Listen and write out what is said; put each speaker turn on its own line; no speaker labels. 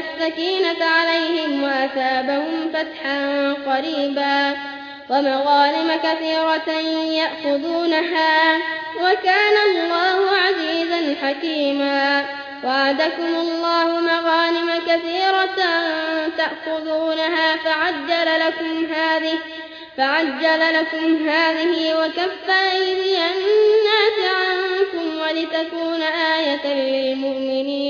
السكينة عليهم وأثابهم فتحا قريبا ومغانم كثيرة يأخذونها وكان الله عزيزا حكيما وعدكم الله مغانم كثيرة تأخذونها فعجل لكم هذه فعجل لكم هذه وكف أيدي الناس عنكم ولتكون آية للمؤمنين